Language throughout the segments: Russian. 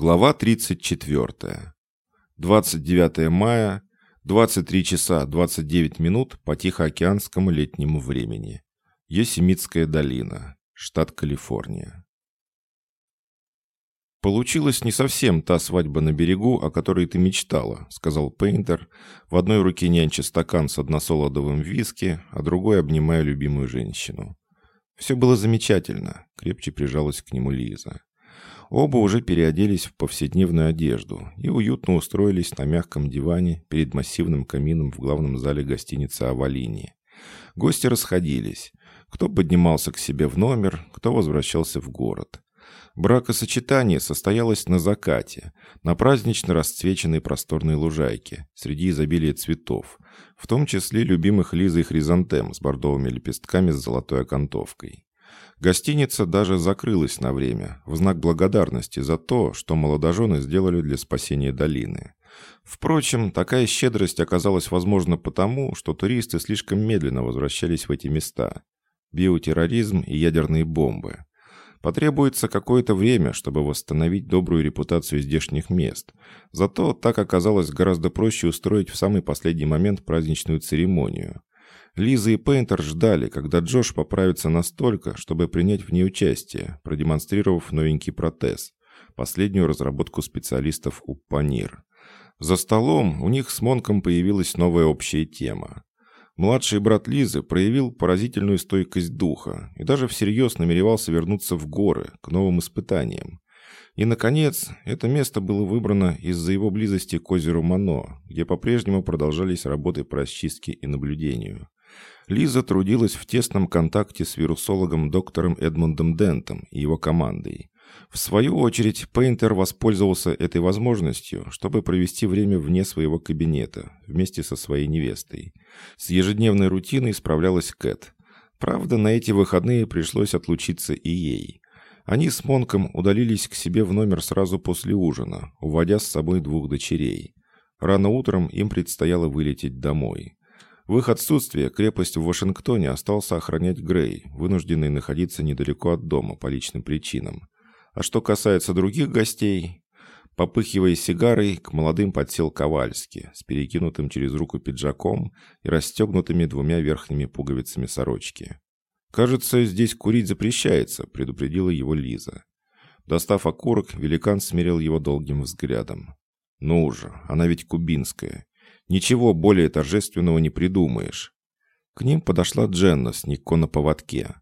Глава 34. 29 мая, 23 часа 29 минут по Тихоокеанскому летнему времени. Йосемитская долина, штат Калифорния. «Получилась не совсем та свадьба на берегу, о которой ты мечтала», — сказал Пейнтер, в одной руке нянча стакан с односолодовым виски, а другой обнимая любимую женщину. «Все было замечательно», — крепче прижалась к нему Лиза. Оба уже переоделись в повседневную одежду и уютно устроились на мягком диване перед массивным камином в главном зале гостиницы «Авалини». Гости расходились. Кто поднимался к себе в номер, кто возвращался в город. Бракосочетание состоялось на закате, на празднично расцвеченной просторной лужайке, среди изобилия цветов, в том числе любимых Лизой хризантем с бордовыми лепестками с золотой окантовкой. Гостиница даже закрылась на время, в знак благодарности за то, что молодожены сделали для спасения долины. Впрочем, такая щедрость оказалась возможна потому, что туристы слишком медленно возвращались в эти места. Биотерроризм и ядерные бомбы. Потребуется какое-то время, чтобы восстановить добрую репутацию здешних мест. Зато так оказалось гораздо проще устроить в самый последний момент праздничную церемонию. Лиза и Пейнтер ждали, когда Джош поправится настолько, чтобы принять в ней участие, продемонстрировав новенький протез, последнюю разработку специалистов УПАНИР. За столом у них с Монком появилась новая общая тема. Младший брат Лизы проявил поразительную стойкость духа и даже всерьез намеревался вернуться в горы, к новым испытаниям. И, наконец, это место было выбрано из-за его близости к озеру Мано, где по-прежнему продолжались работы по расчистке и наблюдению. Лиза трудилась в тесном контакте с вирусологом доктором Эдмундом Дентом и его командой. В свою очередь, Пейнтер воспользовался этой возможностью, чтобы провести время вне своего кабинета, вместе со своей невестой. С ежедневной рутиной справлялась Кэт. Правда, на эти выходные пришлось отлучиться и ей. Они с Монком удалились к себе в номер сразу после ужина, уводя с собой двух дочерей. Рано утром им предстояло вылететь домой. В их отсутствие крепость в Вашингтоне остался охранять Грей, вынужденный находиться недалеко от дома по личным причинам. А что касается других гостей, попыхивая сигарой, к молодым подсел Ковальский с перекинутым через руку пиджаком и расстегнутыми двумя верхними пуговицами сорочки. «Кажется, здесь курить запрещается», — предупредила его Лиза. Достав окурок, великан смирил его долгим взглядом. «Ну уже, она ведь кубинская. Ничего более торжественного не придумаешь. К ним подошла Дженна с Нико на поводке.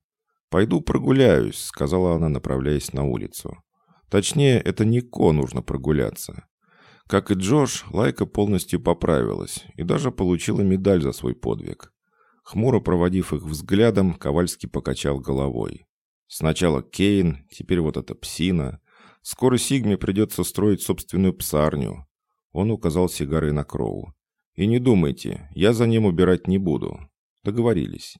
«Пойду прогуляюсь», — сказала она, направляясь на улицу. Точнее, это Нико нужно прогуляться. Как и Джош, Лайка полностью поправилась и даже получила медаль за свой подвиг. Хмуро проводив их взглядом, Ковальский покачал головой. Сначала Кейн, теперь вот эта псина. Скоро Сигме придется строить собственную псарню. Он указал сигарой на Кроу. И не думайте, я за ним убирать не буду. Договорились.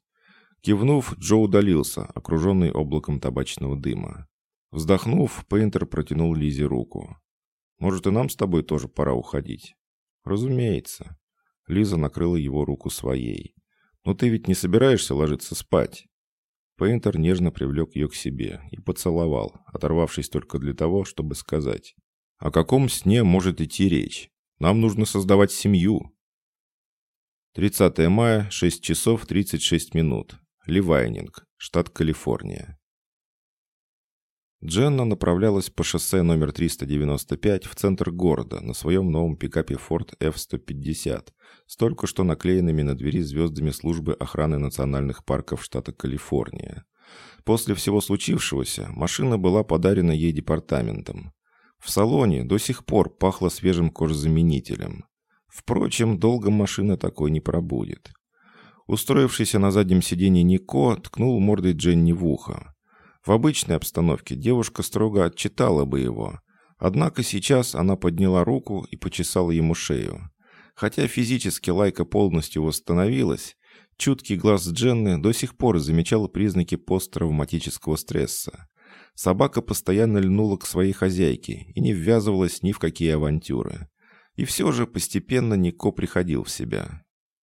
Кивнув, Джо удалился, окруженный облаком табачного дыма. Вздохнув, Пейнтер протянул Лизе руку. «Может, и нам с тобой тоже пора уходить?» «Разумеется». Лиза накрыла его руку своей. «Но ты ведь не собираешься ложиться спать?» Пейнтер нежно привлек ее к себе и поцеловал, оторвавшись только для того, чтобы сказать. «О каком сне может идти речь? Нам нужно создавать семью, 30 мая, 6 часов 36 минут. Ливайнинг, штат Калифорния. Дженна направлялась по шоссе номер 395 в центр города на своем новом пикапе Ford F-150 с только что наклеенными на двери звездами службы охраны национальных парков штата Калифорния. После всего случившегося машина была подарена ей департаментом. В салоне до сих пор пахло свежим кожзаменителем. Впрочем, долго машина такой не пробудет. Устроившийся на заднем сиденье Нико ткнул мордой Дженни в ухо. В обычной обстановке девушка строго отчитала бы его. Однако сейчас она подняла руку и почесала ему шею. Хотя физически Лайка полностью восстановилась, чуткий глаз Дженны до сих пор замечал признаки посттравматического стресса. Собака постоянно льнула к своей хозяйке и не ввязывалась ни в какие авантюры. И все же постепенно Нико приходил в себя.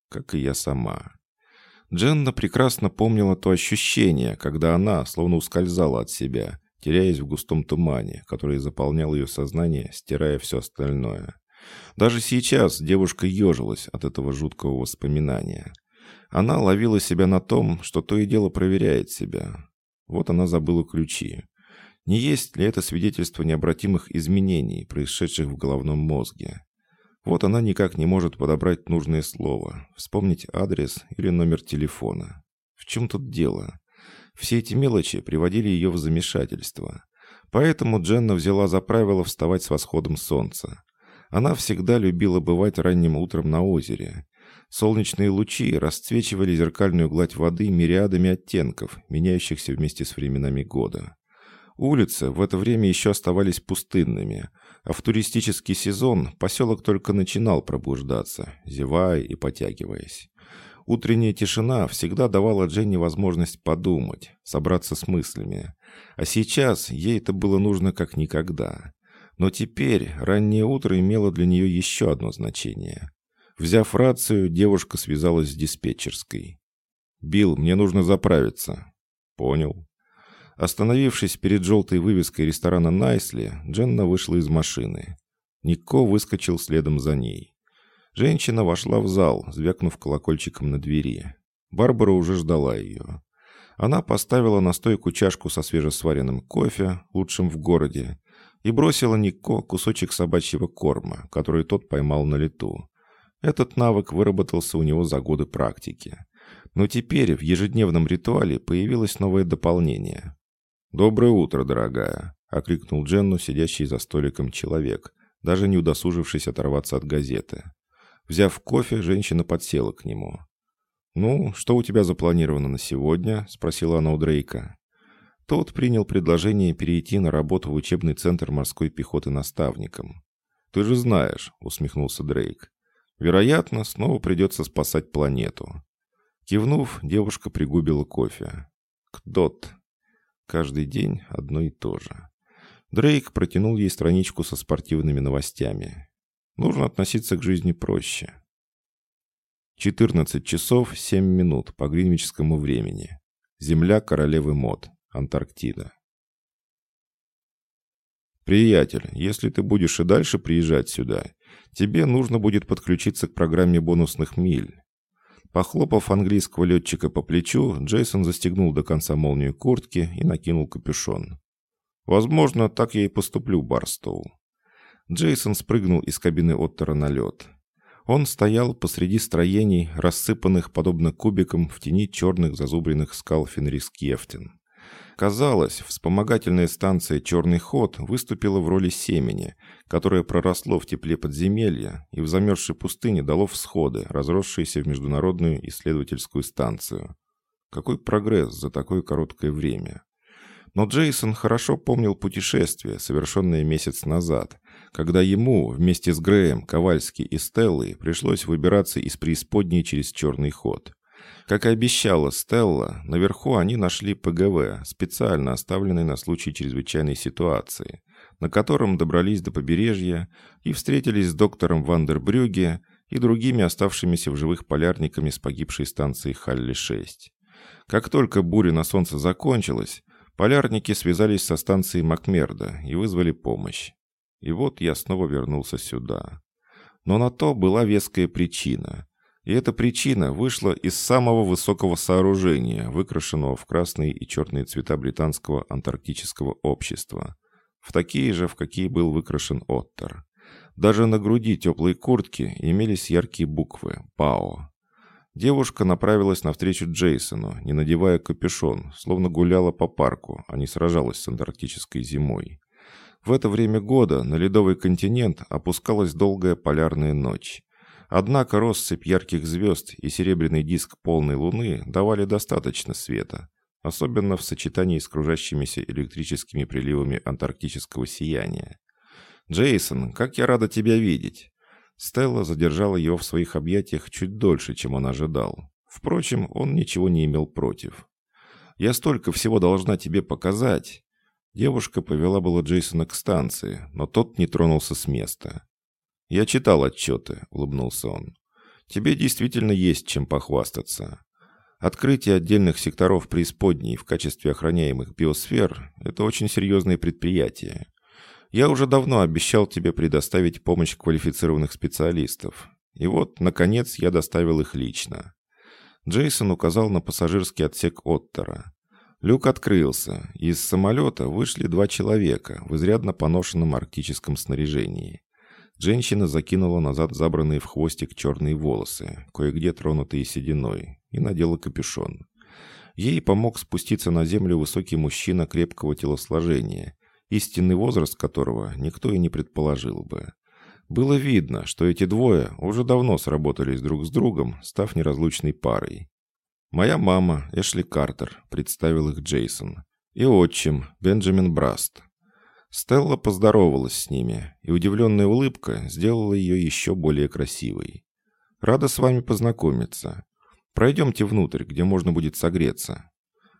Как и я сама. Дженна прекрасно помнила то ощущение, когда она, словно ускользала от себя, теряясь в густом тумане, который заполнял ее сознание, стирая все остальное. Даже сейчас девушка ежилась от этого жуткого воспоминания. Она ловила себя на том, что то и дело проверяет себя. Вот она забыла ключи. Не есть ли это свидетельство необратимых изменений, происшедших в головном мозге? Вот она никак не может подобрать нужное слово, вспомнить адрес или номер телефона. В чем тут дело? Все эти мелочи приводили ее в замешательство. Поэтому Дженна взяла за правило вставать с восходом солнца. Она всегда любила бывать ранним утром на озере. Солнечные лучи расцвечивали зеркальную гладь воды мириадами оттенков, меняющихся вместе с временами года. Улицы в это время еще оставались пустынными, а в туристический сезон поселок только начинал пробуждаться, зевая и потягиваясь. Утренняя тишина всегда давала Дженни возможность подумать, собраться с мыслями. А сейчас ей это было нужно как никогда. Но теперь раннее утро имело для нее еще одно значение. Взяв рацию, девушка связалась с диспетчерской. «Билл, мне нужно заправиться». «Понял». Остановившись перед желтой вывеской ресторана «Найсли», Дженна вышла из машины. Нико выскочил следом за ней. Женщина вошла в зал, звякнув колокольчиком на двери. Барбара уже ждала ее. Она поставила на стойку чашку со свежесваренным кофе, лучшим в городе, и бросила Нико кусочек собачьего корма, который тот поймал на лету. Этот навык выработался у него за годы практики. Но теперь в ежедневном ритуале появилось новое дополнение. «Доброе утро, дорогая!» — окликнул Дженну, сидящий за столиком человек, даже не удосужившись оторваться от газеты. Взяв кофе, женщина подсела к нему. «Ну, что у тебя запланировано на сегодня?» — спросила она у Дрейка. Тот принял предложение перейти на работу в учебный центр морской пехоты наставником. «Ты же знаешь», — усмехнулся Дрейк. «Вероятно, снова придется спасать планету». Кивнув, девушка пригубила кофе. «Кдот», Каждый день одно и то же. Дрейк протянул ей страничку со спортивными новостями. Нужно относиться к жизни проще. 14 часов 7 минут по гринвичскому времени. Земля королевы мод. Антарктида. «Приятель, если ты будешь и дальше приезжать сюда, тебе нужно будет подключиться к программе бонусных миль. Похлопав английского летчика по плечу, Джейсон застегнул до конца молнию куртки и накинул капюшон. «Возможно, так я и поступлю, Барстоу». Джейсон спрыгнул из кабины Оттера на лед. Он стоял посреди строений, рассыпанных подобно кубикам в тени черных зазубренных скал Фенрискефтен. Казалось, вспомогательная станция «Черный ход» выступила в роли семени, которое проросло в тепле подземелья и в замерзшей пустыне дало всходы, разросшиеся в международную исследовательскую станцию. Какой прогресс за такое короткое время! Но Джейсон хорошо помнил путешествие, совершенное месяц назад, когда ему вместе с Греем, Ковальски и Стеллой пришлось выбираться из преисподней через черный ход. Как и обещала Стелла, наверху они нашли ПГВ, специально оставленный на случай чрезвычайной ситуации, на котором добрались до побережья и встретились с доктором Вандербрюге и другими оставшимися в живых полярниками с погибшей станции Халли-6. Как только буря на солнце закончилась, полярники связались со станцией Макмерда и вызвали помощь. И вот я снова вернулся сюда. Но на то была веская причина. И эта причина вышла из самого высокого сооружения, выкрашенного в красные и черные цвета британского антарктического общества. В такие же, в какие был выкрашен Оттер. Даже на груди теплой куртки имелись яркие буквы «ПАО». Девушка направилась навстречу Джейсону, не надевая капюшон, словно гуляла по парку, а не сражалась с антарктической зимой. В это время года на ледовый континент опускалась долгая полярная ночь. Однако россыпь ярких звезд и серебряный диск полной луны давали достаточно света, особенно в сочетании с кружащимися электрическими приливами антарктического сияния. «Джейсон, как я рада тебя видеть!» Стелла задержала его в своих объятиях чуть дольше, чем он ожидал. Впрочем, он ничего не имел против. «Я столько всего должна тебе показать!» Девушка повела было Джейсона к станции, но тот не тронулся с места. «Я читал отчеты», — улыбнулся он. «Тебе действительно есть чем похвастаться. Открытие отдельных секторов преисподней в качестве охраняемых биосфер – это очень серьезное предприятие. Я уже давно обещал тебе предоставить помощь квалифицированных специалистов. И вот, наконец, я доставил их лично. Джейсон указал на пассажирский отсек Оттера. Люк открылся, и из самолета вышли два человека в изрядно поношенном арктическом снаряжении. Женщина закинула назад забранные в хвостик черные волосы, кое-где тронутые сединой, и надела капюшон. Ей помог спуститься на землю высокий мужчина крепкого телосложения, истинный возраст которого никто и не предположил бы. Было видно, что эти двое уже давно сработались друг с другом, став неразлучной парой. «Моя мама, Эшли Картер», — представил их Джейсон, и отчим, Бенджамин Браст. Стелла поздоровалась с ними, и удивленная улыбка сделала ее еще более красивой. «Рада с вами познакомиться. Пройдемте внутрь, где можно будет согреться».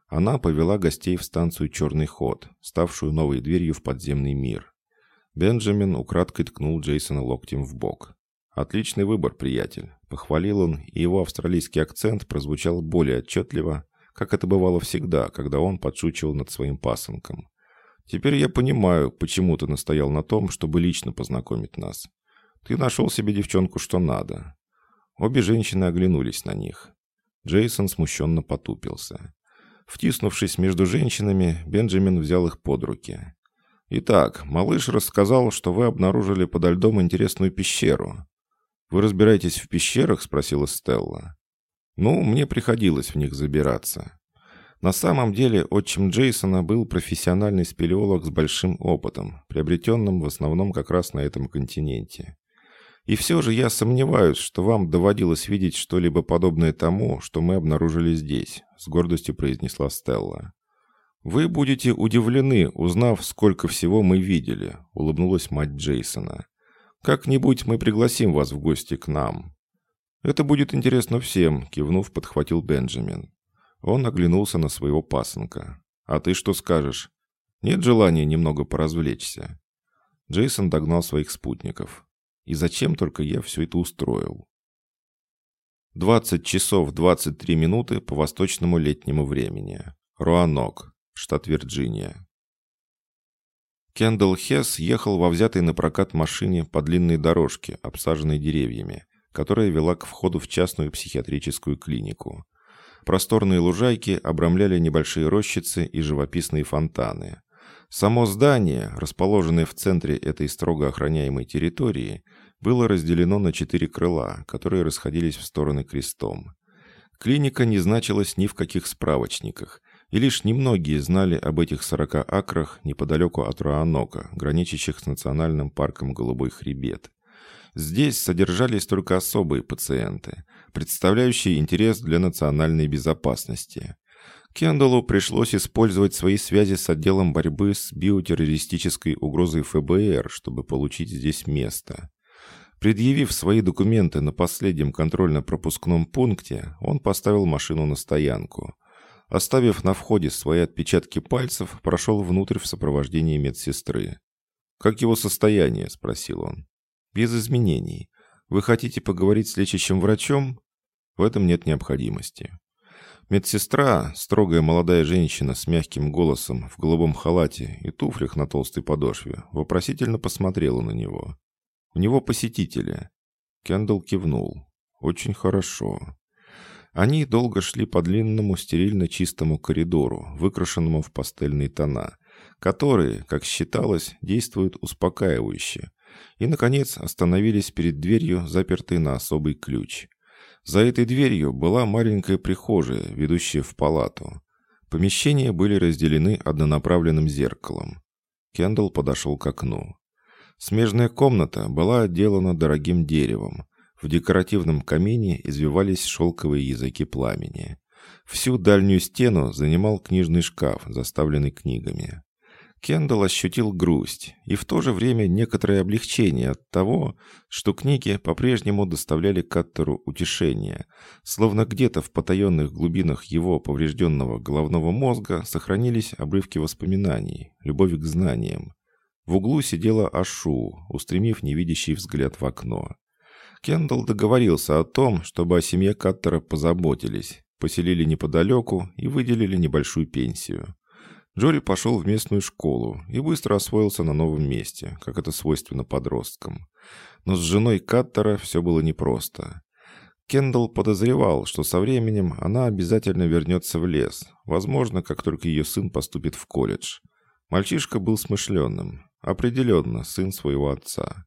Она повела гостей в станцию «Черный ход», ставшую новой дверью в подземный мир. Бенджамин украдкой ткнул Джейсона локтем в бок. «Отличный выбор, приятель», — похвалил он, и его австралийский акцент прозвучал более отчетливо, как это бывало всегда, когда он подшучивал над своим пасынком. Теперь я понимаю, почему ты настоял на том, чтобы лично познакомить нас. Ты нашел себе девчонку, что надо». Обе женщины оглянулись на них. Джейсон смущенно потупился. Втиснувшись между женщинами, Бенджамин взял их под руки. «Итак, малыш рассказал, что вы обнаружили подо льдом интересную пещеру». «Вы разбираетесь в пещерах?» — спросила Стелла. «Ну, мне приходилось в них забираться. На самом деле отчим Джейсона был профессиональный спелеолог с большим опытом, приобретенным в основном как раз на этом континенте. И все же я сомневаюсь, что вам доводилось видеть что-либо подобное тому, что мы обнаружили здесь», — с гордостью произнесла Стелла. «Вы будете удивлены, узнав, сколько всего мы видели», — улыбнулась мать Джейсона. «Как-нибудь мы пригласим вас в гости к нам». «Это будет интересно всем», — кивнув, подхватил Бенджамин. Он оглянулся на своего пасынка. «А ты что скажешь? Нет желания немного поразвлечься?» Джейсон догнал своих спутников. «И зачем только я все это устроил?» 20 часов 23 минуты по восточному летнему времени. Руанок, штат Вирджиния. Кендалл Хесс ехал во взятой на прокат машине по длинной дорожке, обсаженной деревьями, которая вела к входу в частную психиатрическую клинику. Просторные лужайки обрамляли небольшие рощицы и живописные фонтаны. Само здание, расположенное в центре этой строго охраняемой территории, было разделено на четыре крыла, которые расходились в стороны крестом. Клиника не значилась ни в каких справочниках, и лишь немногие знали об этих 40 акрах неподалеку от Руанока, граничащих с национальным парком Голубой Хребет. Здесь содержались только особые пациенты, представляющие интерес для национальной безопасности. Кендаллу пришлось использовать свои связи с отделом борьбы с биотеррористической угрозой ФБР, чтобы получить здесь место. Предъявив свои документы на последнем контрольно-пропускном пункте, он поставил машину на стоянку. Оставив на входе свои отпечатки пальцев, прошел внутрь в сопровождении медсестры. «Как его состояние?» – спросил он. Без изменений. Вы хотите поговорить с лечащим врачом? В этом нет необходимости. Медсестра, строгая молодая женщина с мягким голосом, в голубом халате и туфлях на толстой подошве, вопросительно посмотрела на него. «У него посетители». Кендалл кивнул. «Очень хорошо». Они долго шли по длинному стерильно чистому коридору, выкрашенному в пастельные тона, которые, как считалось, действуют успокаивающе, и, наконец, остановились перед дверью, запертой на особый ключ. За этой дверью была маленькая прихожая, ведущая в палату. Помещения были разделены однонаправленным зеркалом. Кендалл подошел к окну. Смежная комната была отделана дорогим деревом. В декоративном камине извивались шелковые языки пламени. Всю дальнюю стену занимал книжный шкаф, заставленный книгами. Кендалл ощутил грусть и в то же время некоторое облегчение от того, что книги по-прежнему доставляли Каттеру утешение, словно где-то в потаенных глубинах его поврежденного головного мозга сохранились обрывки воспоминаний, любовь к знаниям. В углу сидела Ашу, устремив невидящий взгляд в окно. Кендалл договорился о том, чтобы о семье Каттера позаботились, поселили неподалеку и выделили небольшую пенсию. Джори пошел в местную школу и быстро освоился на новом месте, как это свойственно подросткам. Но с женой Каттера все было непросто. Кендалл подозревал, что со временем она обязательно вернется в лес, возможно, как только ее сын поступит в колледж. Мальчишка был смышленным, определенно сын своего отца.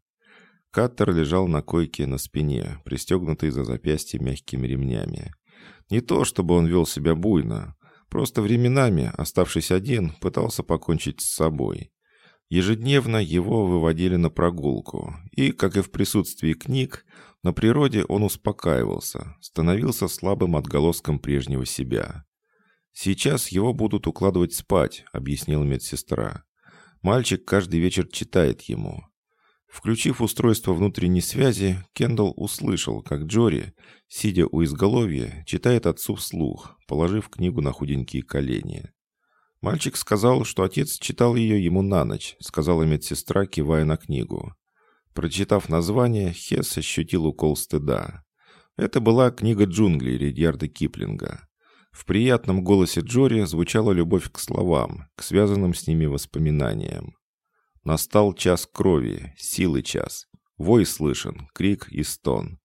Каттер лежал на койке на спине, пристегнутый за запястье мягкими ремнями. Не то, чтобы он вел себя буйно, Просто временами, оставшись один, пытался покончить с собой. Ежедневно его выводили на прогулку, и, как и в присутствии книг, на природе он успокаивался, становился слабым отголоском прежнего себя. «Сейчас его будут укладывать спать», — объяснила медсестра. «Мальчик каждый вечер читает ему. Включив устройство внутренней связи, Кендалл услышал, как Джори, сидя у изголовья, читает отцу вслух, положив книгу на худенькие колени. Мальчик сказал, что отец читал ее ему на ночь, сказала медсестра, кивая на книгу. Прочитав название, Хесс ощутил укол стыда. Это была книга джунглей Редьярда Киплинга. В приятном голосе Джори звучала любовь к словам, к связанным с ними воспоминаниям. Настал час крови, силы час. Вой слышен, крик и стон.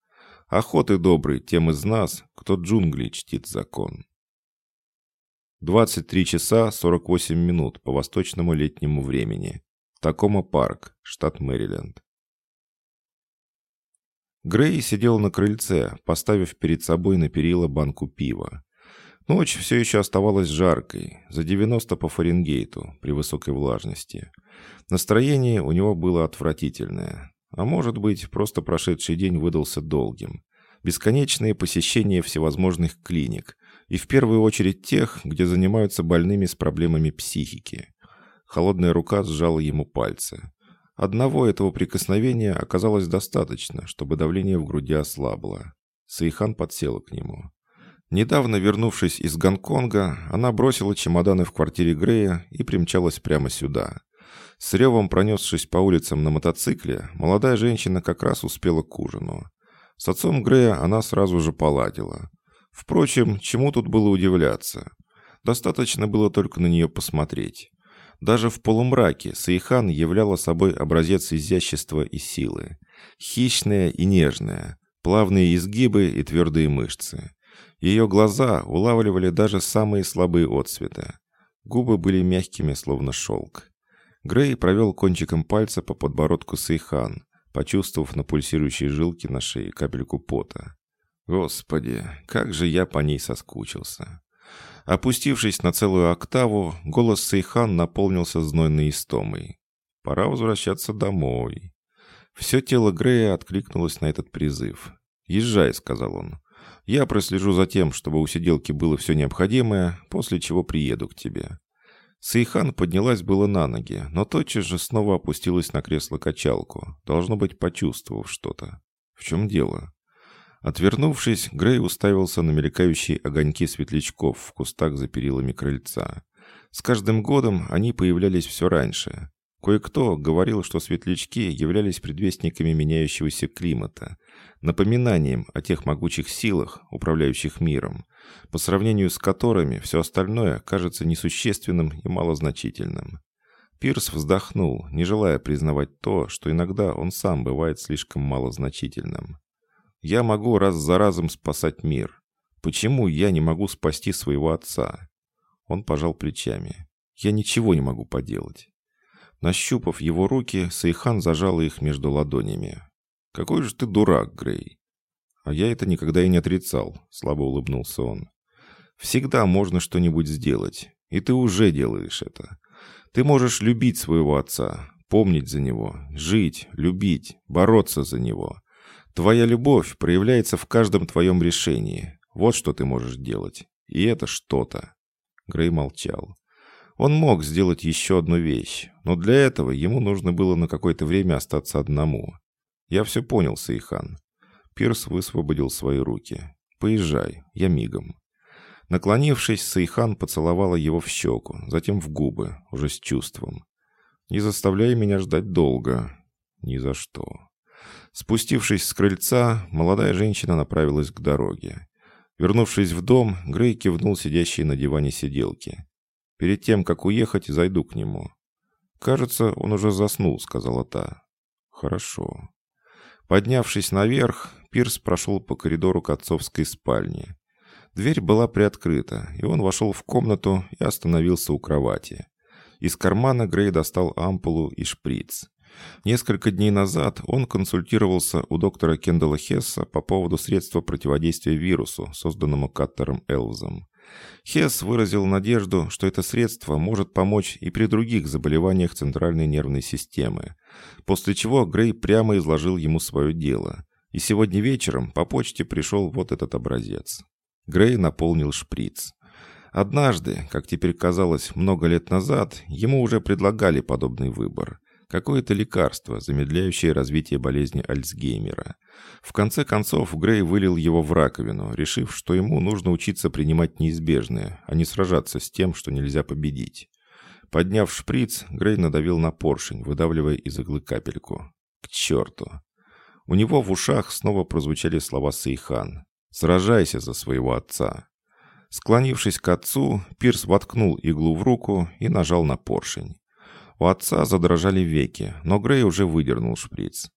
Охоты добрый тем из нас, кто джунгли чтит закон. 23 часа 48 минут по восточному летнему времени. Такома парк, штат Мэриленд. Грей сидел на крыльце, поставив перед собой на перила банку пива. Ночь все еще оставалась жаркой, за 90 по Фаренгейту, при высокой влажности. Настроение у него было отвратительное. А может быть, просто прошедший день выдался долгим. Бесконечные посещения всевозможных клиник, и в первую очередь тех, где занимаются больными с проблемами психики. Холодная рука сжала ему пальцы. Одного этого прикосновения оказалось достаточно, чтобы давление в груди ослабло. Саихан подсела к нему. Недавно вернувшись из Гонконга, она бросила чемоданы в квартире Грея и примчалась прямо сюда. С ревом пронесшись по улицам на мотоцикле, молодая женщина как раз успела к ужину. С отцом Грея она сразу же поладила. Впрочем, чему тут было удивляться? Достаточно было только на нее посмотреть. Даже в полумраке Саихан являла собой образец изящества и силы. Хищная и нежная, плавные изгибы и твердые мышцы. Ее глаза улавливали даже самые слабые отсветы. Губы были мягкими, словно шелк. Грей провел кончиком пальца по подбородку Сейхан, почувствовав на пульсирующей жилке на шее капельку пота. Господи, как же я по ней соскучился. Опустившись на целую октаву, голос Сейхан наполнился знойной истомой. Пора возвращаться домой. Все тело Грея откликнулось на этот призыв. «Езжай», — сказал он. Я прослежу за тем, чтобы у сиделки было все необходимое, после чего приеду к тебе». Сейхан поднялась было на ноги, но тотчас же снова опустилась на кресло-качалку, должно быть, почувствовав что-то. В чем дело? Отвернувшись, Грей уставился на мелькающие огоньки светлячков в кустах за перилами крыльца. С каждым годом они появлялись все раньше. Кое-кто говорил, что светлячки являлись предвестниками меняющегося климата, напоминанием о тех могучих силах, управляющих миром, по сравнению с которыми все остальное кажется несущественным и малозначительным. Пирс вздохнул, не желая признавать то, что иногда он сам бывает слишком малозначительным. «Я могу раз за разом спасать мир. Почему я не могу спасти своего отца?» Он пожал плечами. «Я ничего не могу поделать». Нащупав его руки, Сейхан зажала их между ладонями. «Какой же ты дурак, Грей!» «А я это никогда и не отрицал», — слабо улыбнулся он. «Всегда можно что-нибудь сделать, и ты уже делаешь это. Ты можешь любить своего отца, помнить за него, жить, любить, бороться за него. Твоя любовь проявляется в каждом твоем решении. Вот что ты можешь делать. И это что-то». Грей молчал. Он мог сделать еще одну вещь, но для этого ему нужно было на какое-то время остаться одному. Я все понял, Сейхан. Пирс высвободил свои руки. «Поезжай, я мигом». Наклонившись, Сейхан поцеловала его в щеку, затем в губы, уже с чувством. «Не заставляй меня ждать долго». «Ни за что». Спустившись с крыльца, молодая женщина направилась к дороге. Вернувшись в дом, Грей кивнул сидящей на диване сиделке. «Перед тем, как уехать, зайду к нему». «Кажется, он уже заснул», — сказала та. «Хорошо». Поднявшись наверх, Пирс прошел по коридору к отцовской спальне. Дверь была приоткрыта, и он вошел в комнату и остановился у кровати. Из кармана Грей достал ампулу и шприц. Несколько дней назад он консультировался у доктора Кендала Хесса по поводу средства противодействия вирусу, созданному Каттером Элвзом. Хесс выразил надежду, что это средство может помочь и при других заболеваниях центральной нервной системы, после чего Грей прямо изложил ему свое дело. И сегодня вечером по почте пришел вот этот образец. Грей наполнил шприц. Однажды, как теперь казалось много лет назад, ему уже предлагали подобный выбор – Какое-то лекарство, замедляющее развитие болезни Альцгеймера. В конце концов, Грей вылил его в раковину, решив, что ему нужно учиться принимать неизбежное, а не сражаться с тем, что нельзя победить. Подняв шприц, Грей надавил на поршень, выдавливая из иглы капельку. К черту! У него в ушах снова прозвучали слова Сейхан. «Сражайся за своего отца». Склонившись к отцу, Пирс воткнул иглу в руку и нажал на поршень. У отца задрожали веки, но Грей уже выдернул шприц.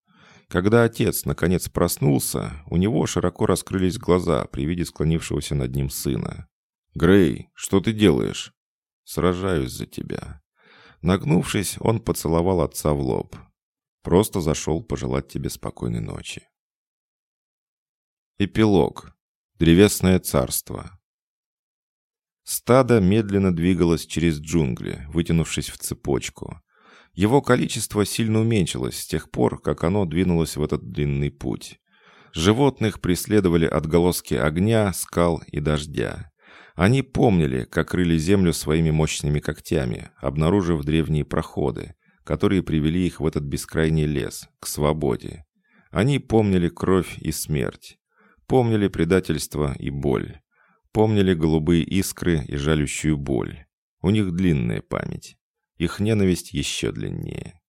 Когда отец наконец проснулся, у него широко раскрылись глаза при виде склонившегося над ним сына. «Грей, что ты делаешь?» «Сражаюсь за тебя». Нагнувшись, он поцеловал отца в лоб. «Просто зашел пожелать тебе спокойной ночи». Эпилог. Древесное царство. Стадо медленно двигалось через джунгли, вытянувшись в цепочку. Его количество сильно уменьшилось с тех пор, как оно двинулось в этот длинный путь. Животных преследовали отголоски огня, скал и дождя. Они помнили, как рыли землю своими мощными когтями, обнаружив древние проходы, которые привели их в этот бескрайний лес, к свободе. Они помнили кровь и смерть, помнили предательство и боль. Помнили голубые искры и жалющую боль. У них длинная память. Их ненависть еще длиннее.